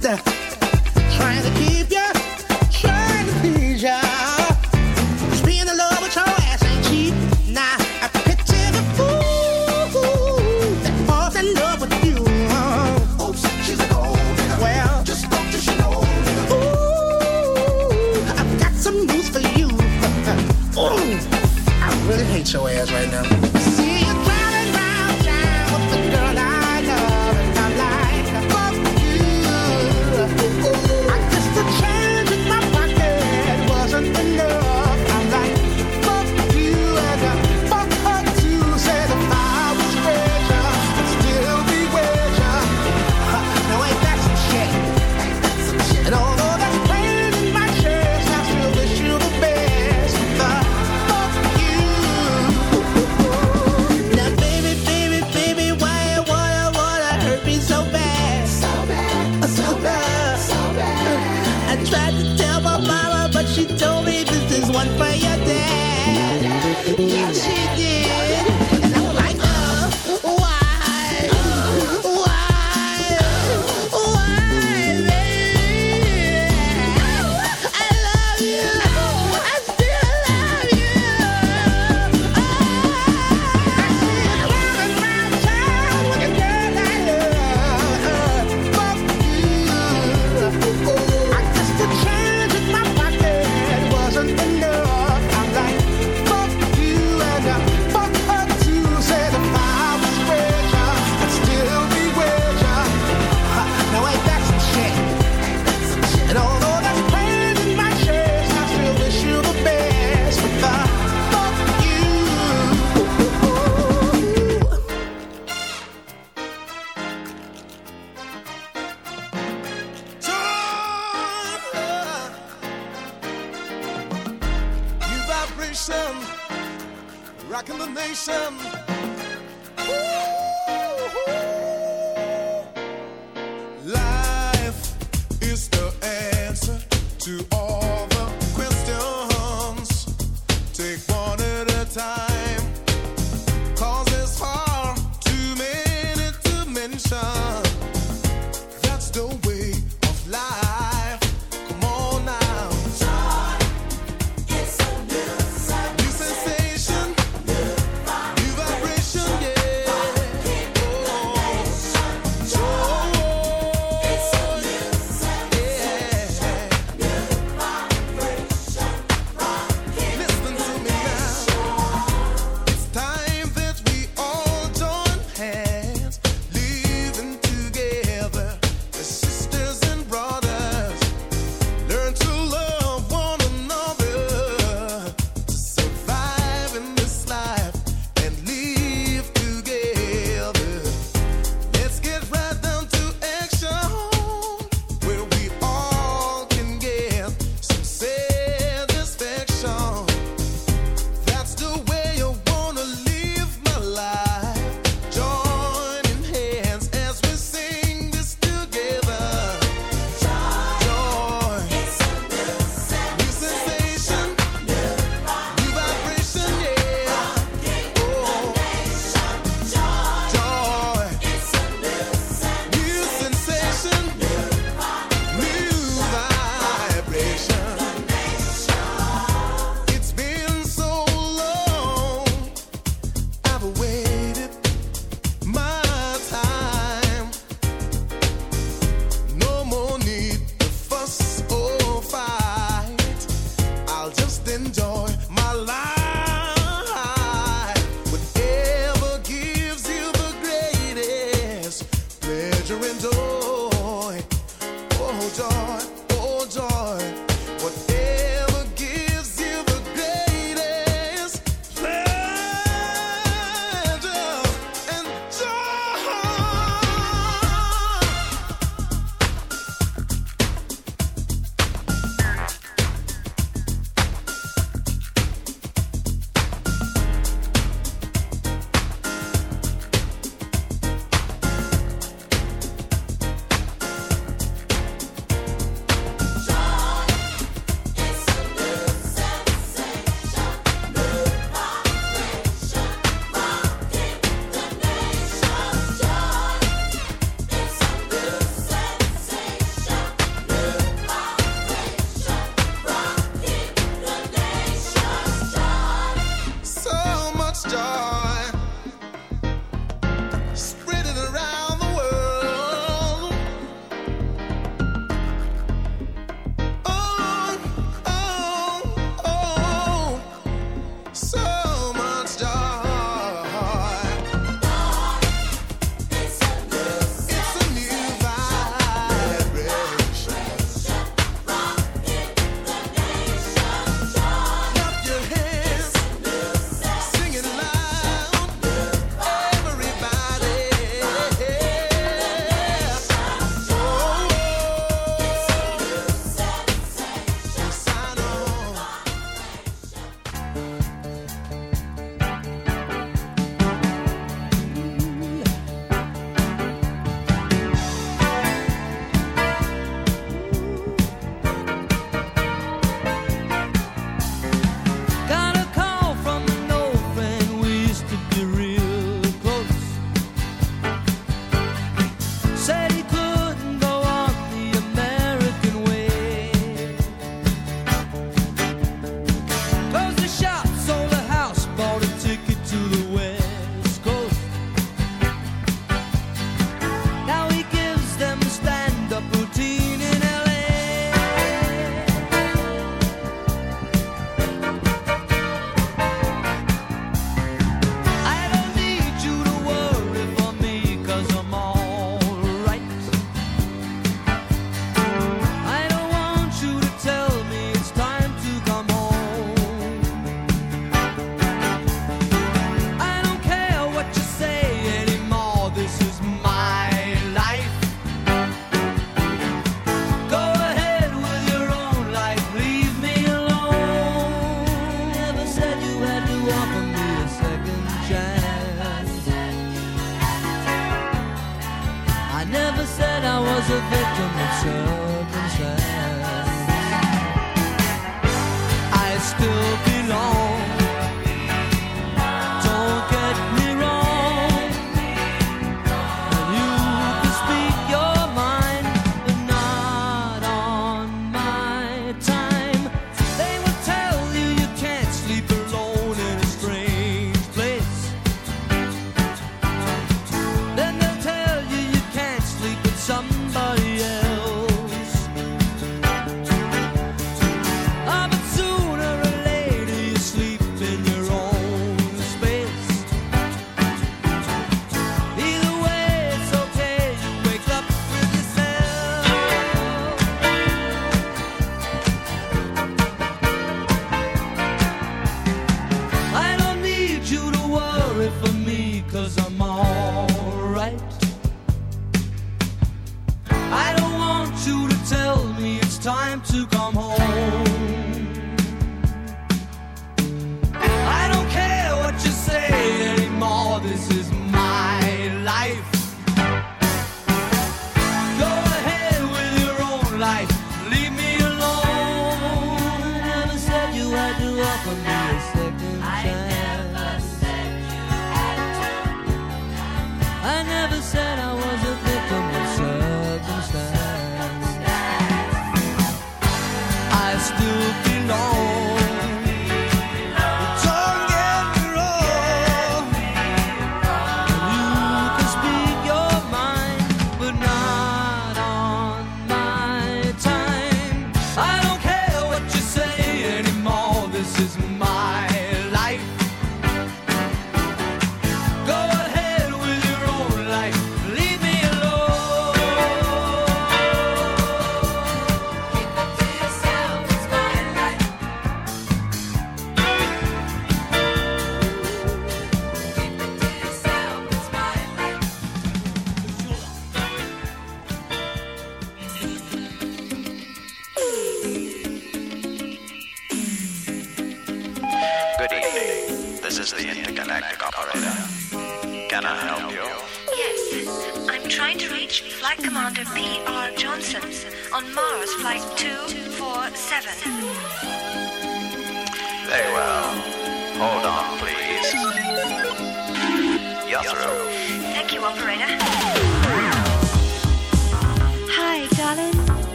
that.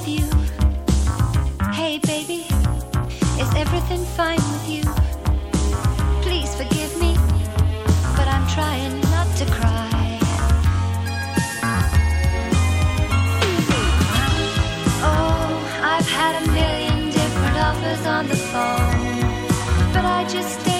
Hey, baby, is everything fine with you? Please forgive me, but I'm trying not to cry. Oh, I've had a million different offers on the phone, but I just.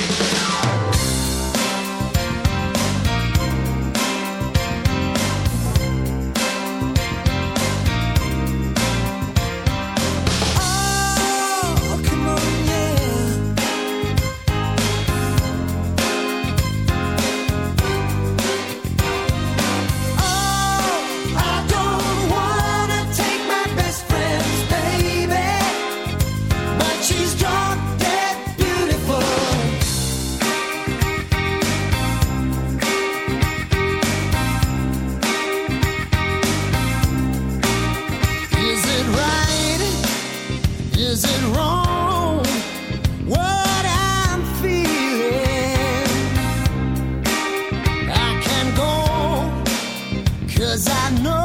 Cause I know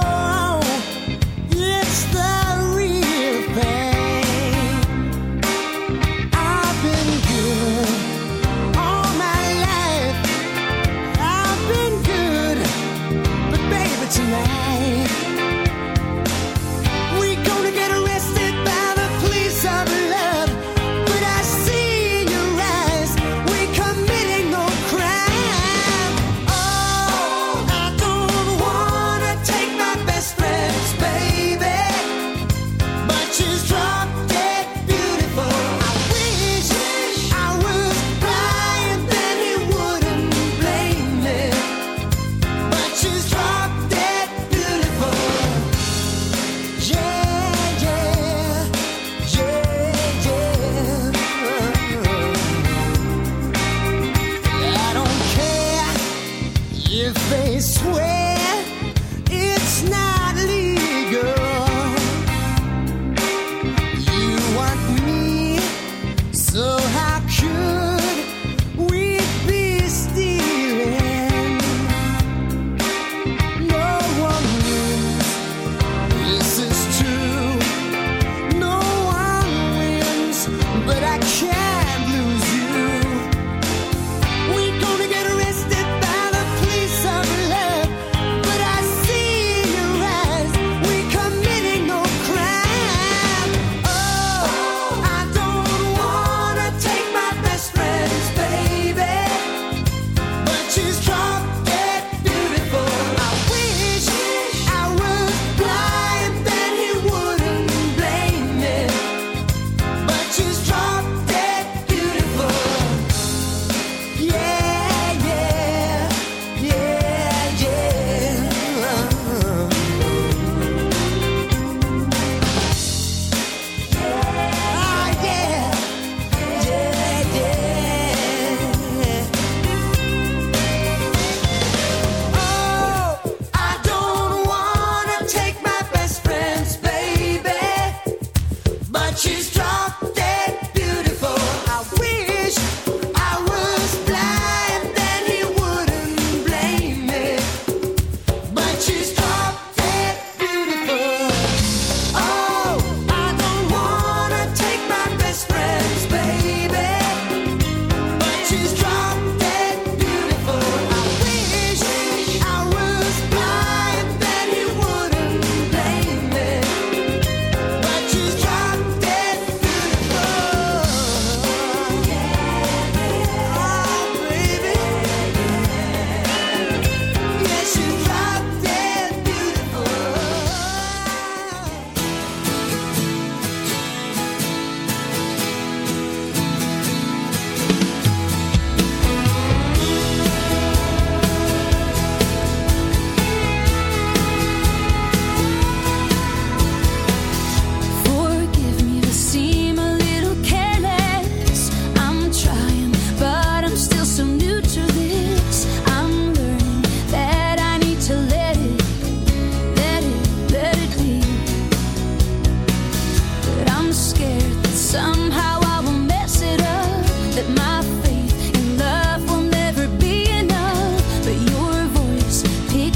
She's trying.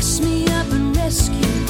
picks me up and rescues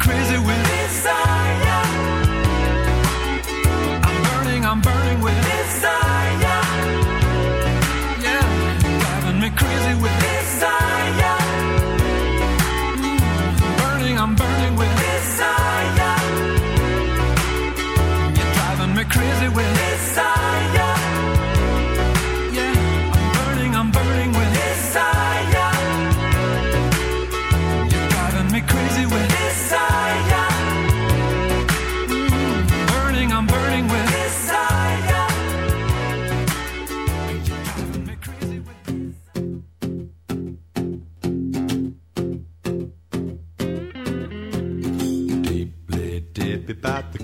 crazy with desire.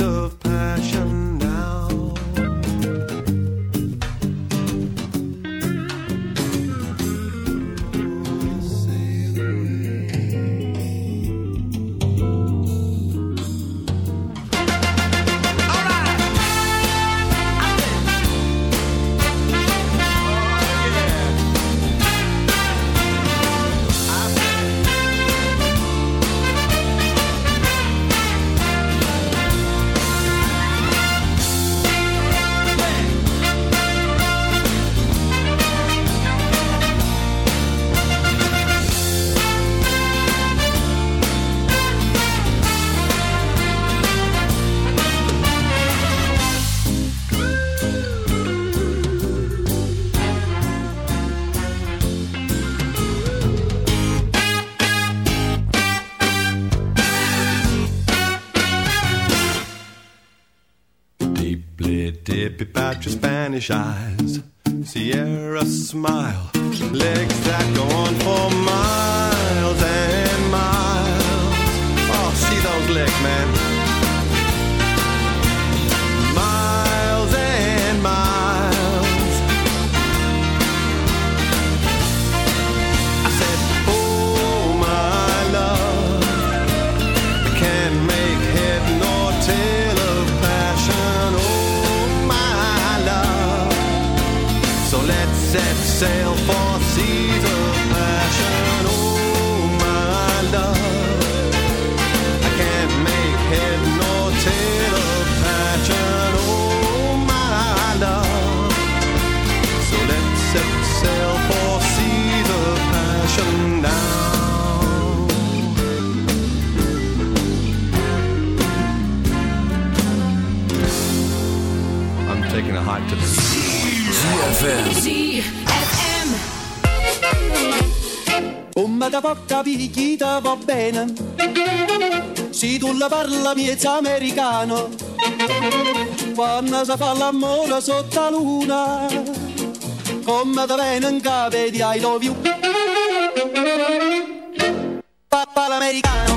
of Irish eyes, Sierra smile, leg può capire chi ti va bene. Se tu la parla miezza americano, quando si fa l'amore sotto la luna, come te viene in capo di I love you. Papà l'americano.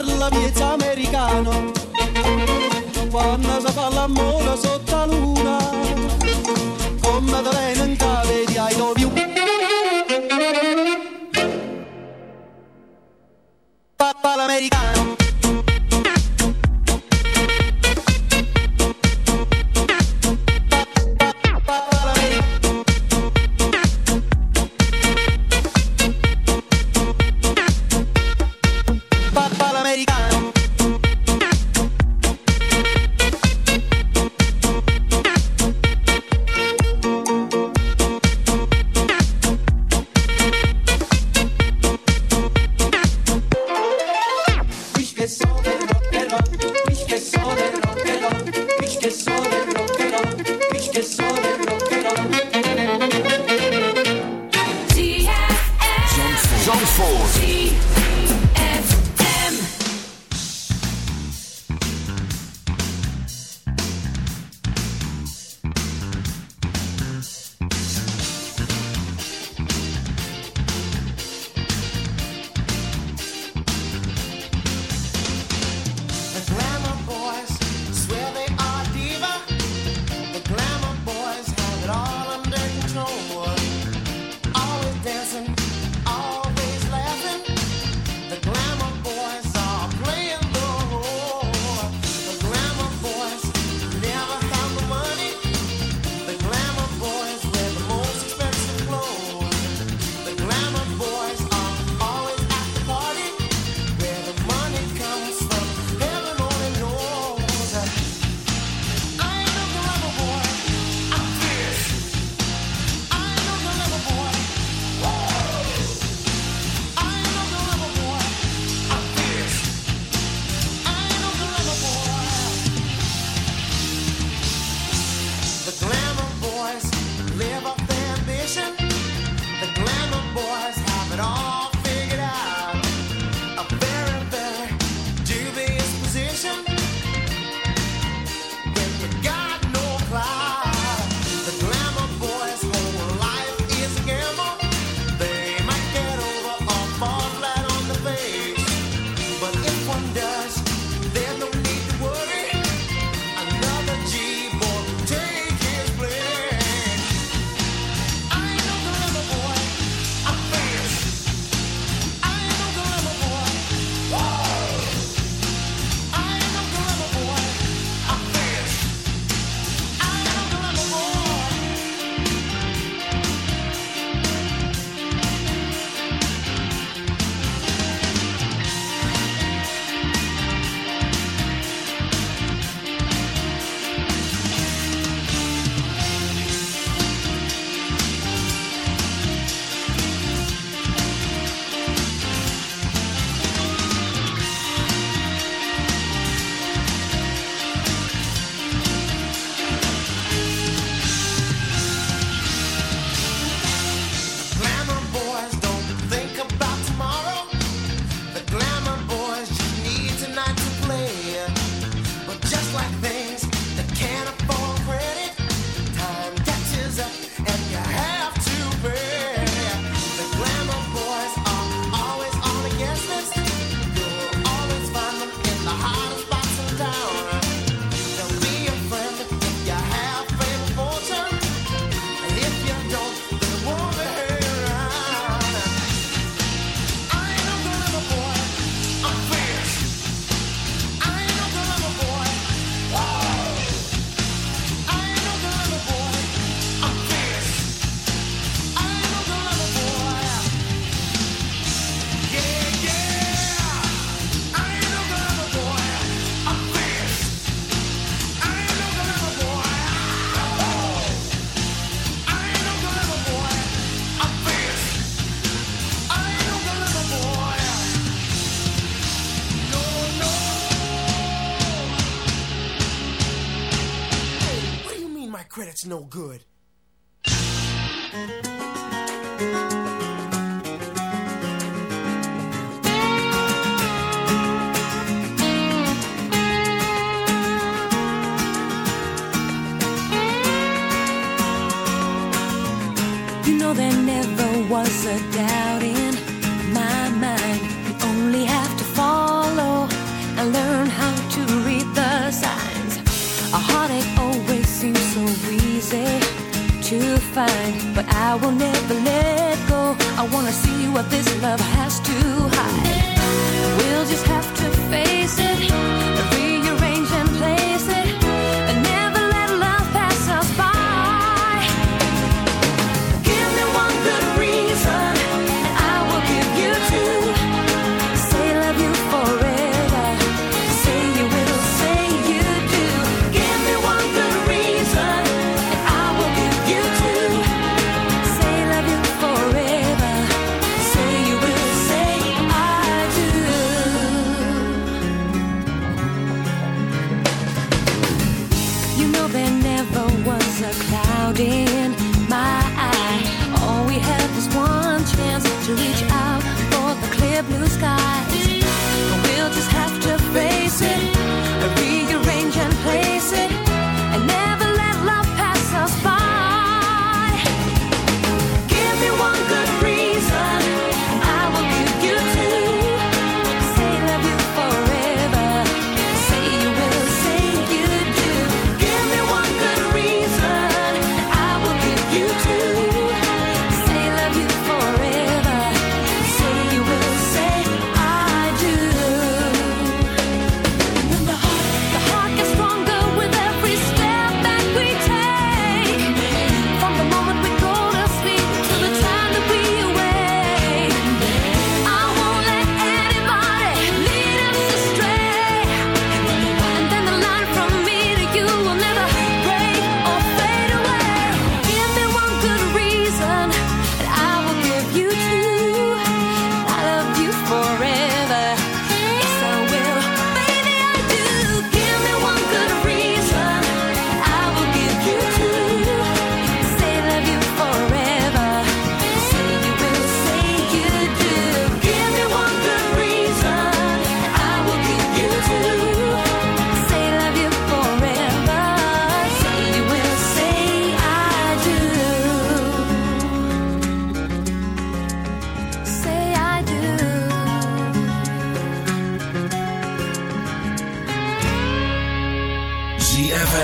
parla miez americano. Quando si parla amore good.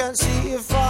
can't see if I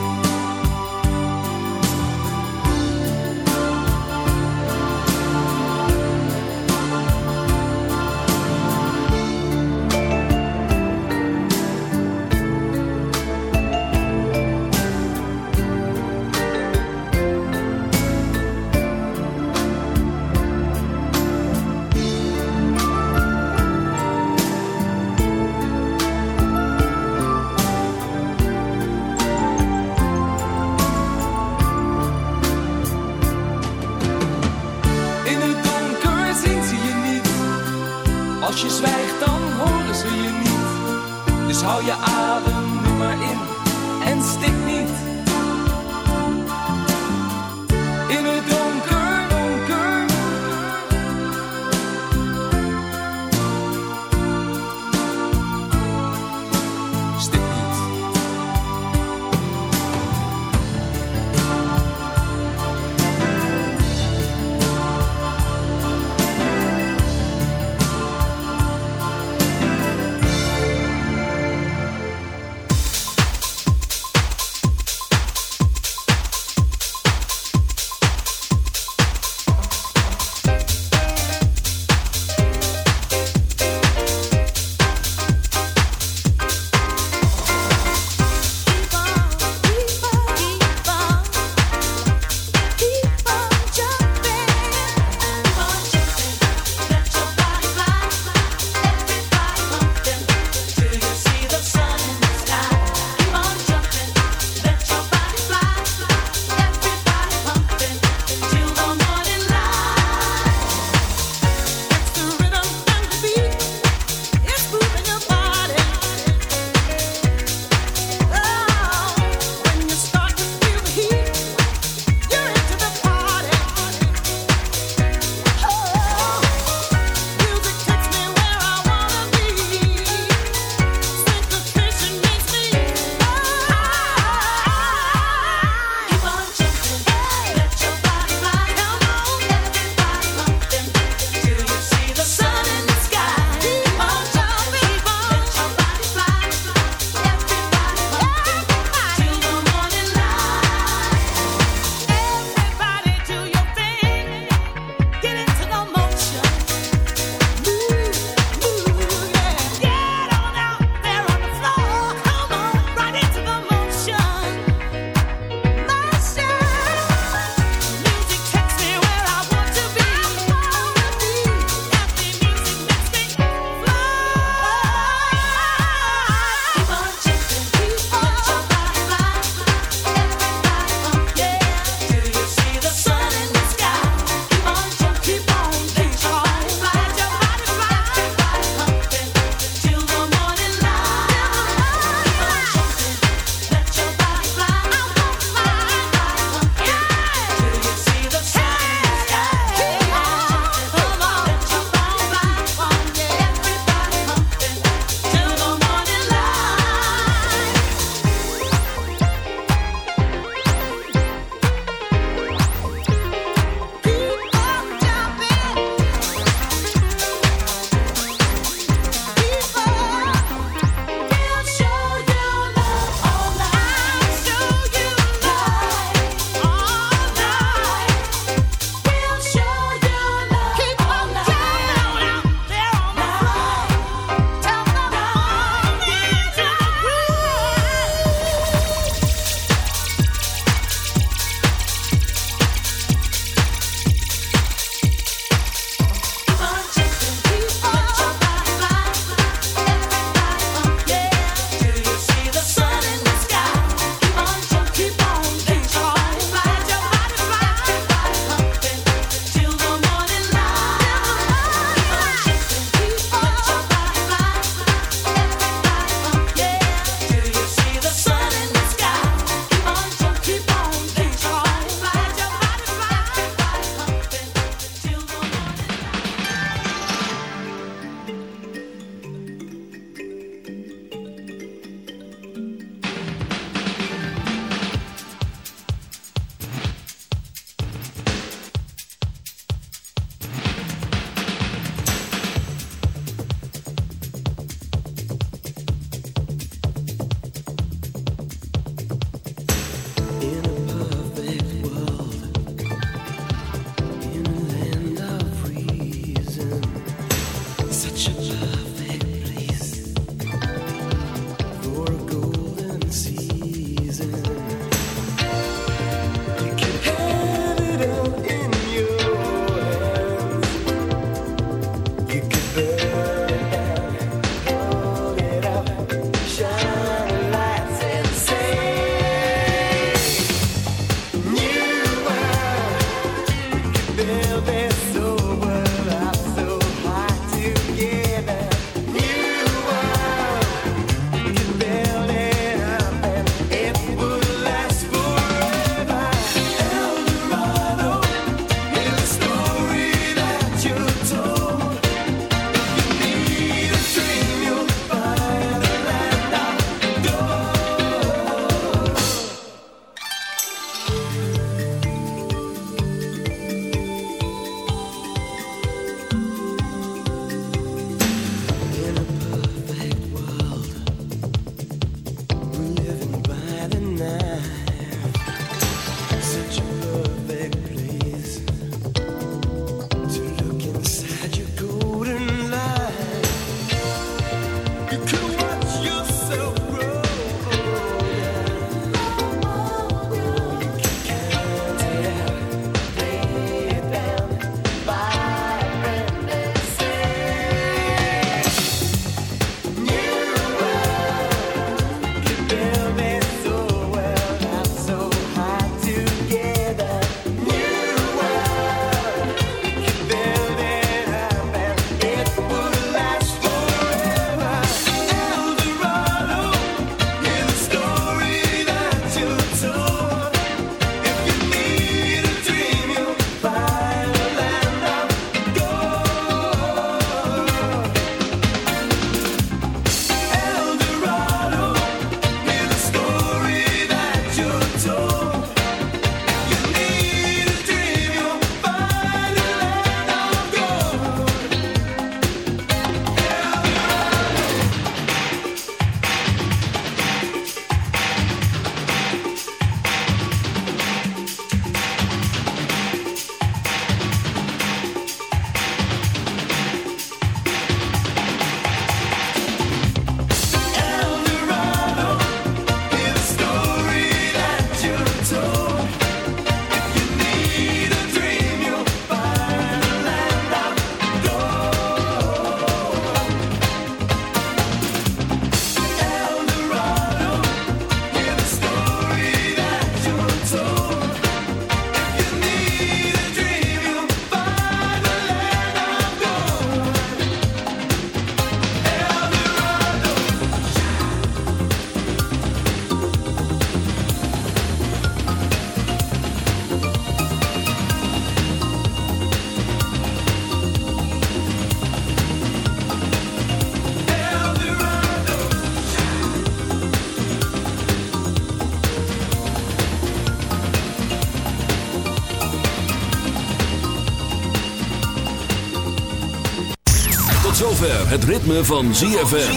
Het ritme van ZFM.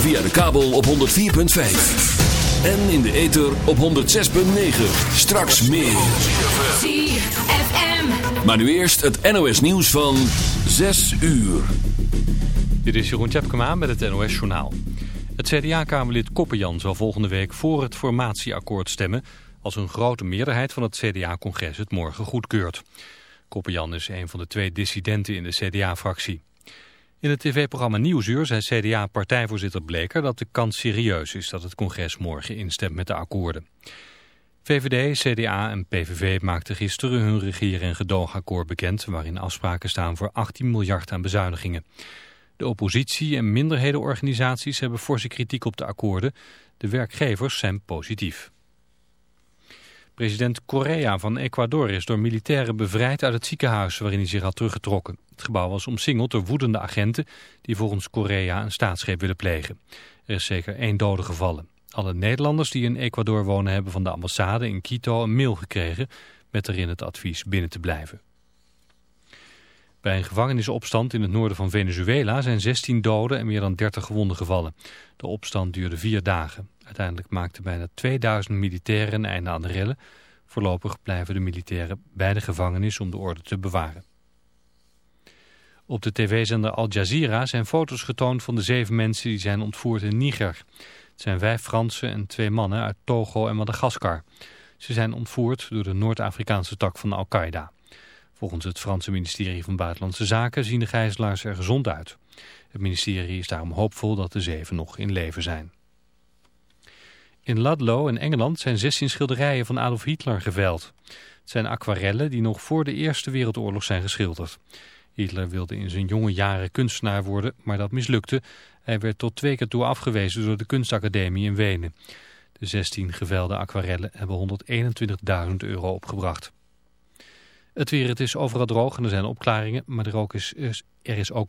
Via de kabel op 104.5. En in de ether op 106.9. Straks meer. ZFM. Maar nu eerst het NOS nieuws van 6 uur. Dit is Jeroen Tjepkema met het NOS Journaal. Het CDA-kamerlid Koppenjan zal volgende week voor het formatieakkoord stemmen... als een grote meerderheid van het CDA-congres het morgen goedkeurt. Koppenjan is een van de twee dissidenten in de CDA-fractie. In het tv-programma Nieuwsuur zei CDA-partijvoorzitter Bleker dat de kans serieus is dat het congres morgen instemt met de akkoorden. VVD, CDA en PVV maakten gisteren hun regeer- en gedoogakkoord bekend... waarin afspraken staan voor 18 miljard aan bezuinigingen. De oppositie en minderhedenorganisaties hebben forse kritiek op de akkoorden. De werkgevers zijn positief. President Correa van Ecuador is door militairen bevrijd uit het ziekenhuis waarin hij zich had teruggetrokken. Het gebouw was omsingeld door woedende agenten die volgens Correa een staatsgreep willen plegen. Er is zeker één dode gevallen. Alle Nederlanders die in Ecuador wonen hebben van de ambassade in Quito een mail gekregen met erin het advies binnen te blijven. Bij een gevangenisopstand in het noorden van Venezuela zijn 16 doden en meer dan 30 gewonden gevallen. De opstand duurde vier dagen. Uiteindelijk maakten bijna 2000 militairen een einde aan de rellen. Voorlopig blijven de militairen bij de gevangenis om de orde te bewaren. Op de tv-zender Al Jazeera zijn foto's getoond van de zeven mensen die zijn ontvoerd in Niger. Het zijn vijf Fransen en twee mannen uit Togo en Madagaskar. Ze zijn ontvoerd door de Noord-Afrikaanse tak van Al-Qaeda. Volgens het Franse ministerie van Buitenlandse Zaken zien de gijzelaars er gezond uit. Het ministerie is daarom hoopvol dat de zeven nog in leven zijn. In Ludlow in Engeland zijn 16 schilderijen van Adolf Hitler geveild. Het zijn aquarellen die nog voor de Eerste Wereldoorlog zijn geschilderd. Hitler wilde in zijn jonge jaren kunstenaar worden, maar dat mislukte. Hij werd tot twee keer toe afgewezen door de kunstacademie in Wenen. De 16 geveilde aquarellen hebben 121.000 euro opgebracht. Het weer, het is overal droog en er zijn opklaringen, maar er, is, er is ook